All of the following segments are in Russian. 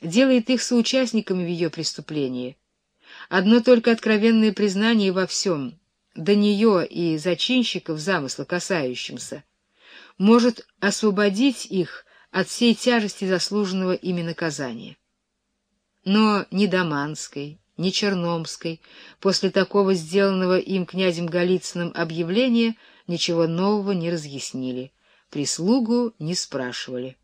делает их соучастниками в ее преступлении. Одно только откровенное признание во всем, до нее и зачинщиков замысла касающимся, может освободить их от всей тяжести заслуженного ими наказания. Но ни Даманской, ни Черномской после такого сделанного им князем Голицыным объявления ничего нового не разъяснили, прислугу не спрашивали.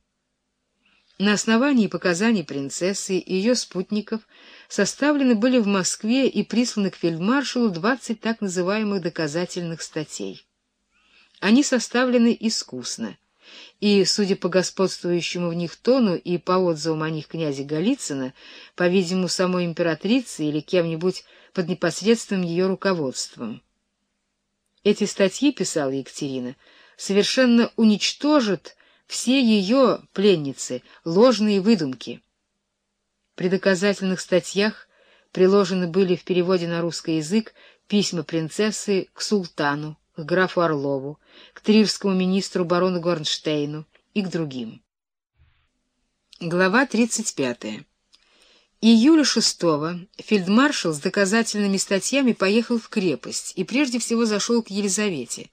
На основании показаний принцессы и ее спутников составлены были в Москве и присланы к фельдмаршалу 20 так называемых доказательных статей. Они составлены искусно, и, судя по господствующему в них тону и по отзывам о них князя Голицына, по-видимому, самой императрицы или кем-нибудь под непосредственным ее руководством. Эти статьи, писала Екатерина, совершенно уничтожат все ее, пленницы, ложные выдумки. При доказательных статьях приложены были в переводе на русский язык письма принцессы к султану, к графу Орлову, к трирскому министру барону Горнштейну и к другим. Глава 35. Июля 6 фельдмаршал с доказательными статьями поехал в крепость и прежде всего зашел к Елизавете.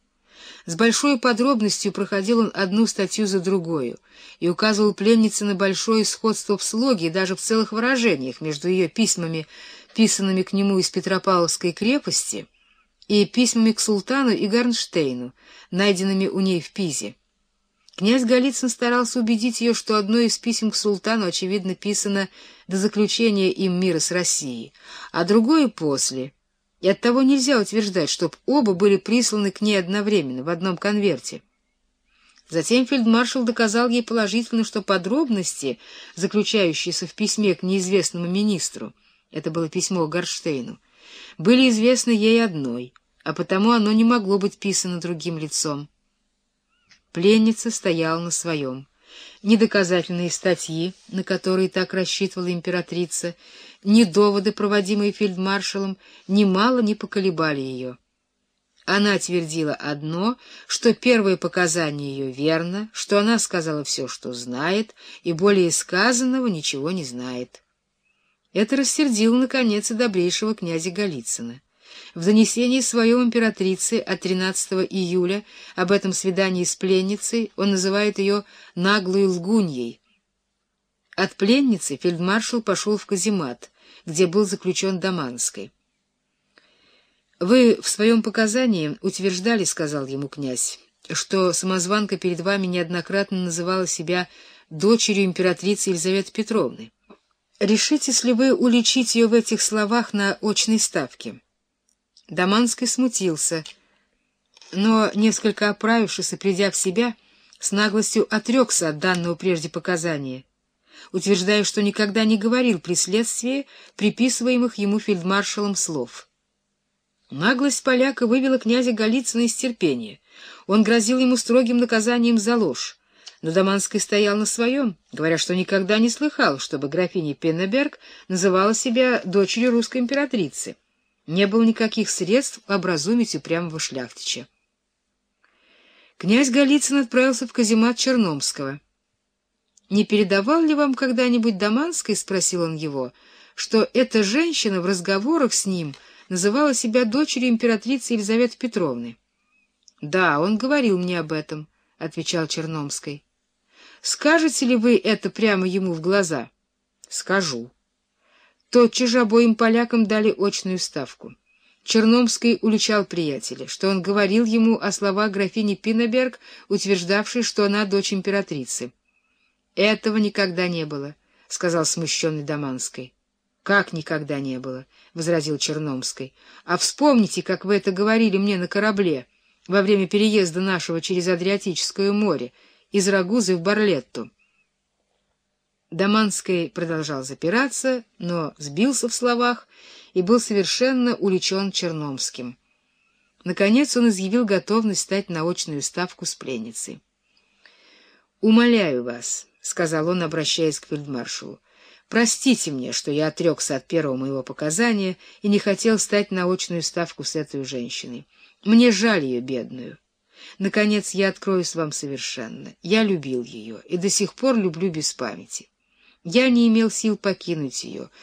С большой подробностью проходил он одну статью за другую и указывал пленнице на большое сходство в слоге и даже в целых выражениях между ее письмами, писанными к нему из Петропавловской крепости, и письмами к султану и Гарнштейну, найденными у ней в Пизе. Князь Голицын старался убедить ее, что одно из писем к султану, очевидно, писано до заключения им мира с Россией, а другое — после — и оттого нельзя утверждать, чтоб оба были присланы к ней одновременно, в одном конверте. Затем фельдмаршал доказал ей положительно, что подробности, заключающиеся в письме к неизвестному министру, это было письмо Горштейну, были известны ей одной, а потому оно не могло быть писано другим лицом. Пленница стояла на своем. Ни доказательные статьи, на которые так рассчитывала императрица, ни доводы, проводимые фельдмаршалом, немало не поколебали ее. Она твердила одно, что первое показание ее верно, что она сказала все, что знает, и более сказанного ничего не знает. Это рассердило, наконец, и добрейшего князя Голицына. В донесении своем императрице от 13 июля об этом свидании с пленницей он называет ее «наглой лгуньей». От пленницы фельдмаршал пошел в каземат, где был заключен Даманской. «Вы в своем показании утверждали, — сказал ему князь, — что самозванка перед вами неоднократно называла себя дочерью императрицы Елизаветы Петровны. Решитесь ли вы уличить ее в этих словах на очной ставке?» Даманский смутился, но, несколько оправившись и придя в себя, с наглостью отрекся от данного прежде показания, утверждая, что никогда не говорил при следствии приписываемых ему фельдмаршалом слов. Наглость поляка вывела князя Голицына из терпения. Он грозил ему строгим наказанием за ложь, но Даманский стоял на своем, говоря, что никогда не слыхал, чтобы графиня Пеннеберг называла себя дочерью русской императрицы не было никаких средств образумить упрямого шляхтича. Князь Голицын отправился в каземат Черномского. «Не передавал ли вам когда-нибудь Даманской, — спросил он его, — что эта женщина в разговорах с ним называла себя дочерью императрицы Елизаветы Петровны?» «Да, он говорил мне об этом», — отвечал Черномской. «Скажете ли вы это прямо ему в глаза?» «Скажу». Тотчас же обоим полякам дали очную ставку. Черномский уличал приятеля, что он говорил ему о словах графини Пиннеберг, утверждавшей, что она дочь императрицы. «Этого никогда не было», — сказал смущенный Даманской. «Как никогда не было?» — возразил Черномский. «А вспомните, как вы это говорили мне на корабле во время переезда нашего через Адриатическое море из Рагузы в Барлетту». Даманский продолжал запираться, но сбился в словах и был совершенно уличен Черномским. Наконец он изъявил готовность стать на очную ставку с пленницей. «Умоляю вас», — сказал он, обращаясь к фельдмаршалу, — «простите мне, что я отрекся от первого моего показания и не хотел стать на очную ставку с этой женщиной. Мне жаль ее, бедную. Наконец, я откроюсь вам совершенно. Я любил ее и до сих пор люблю без памяти. Я не имел сил покинуть ее,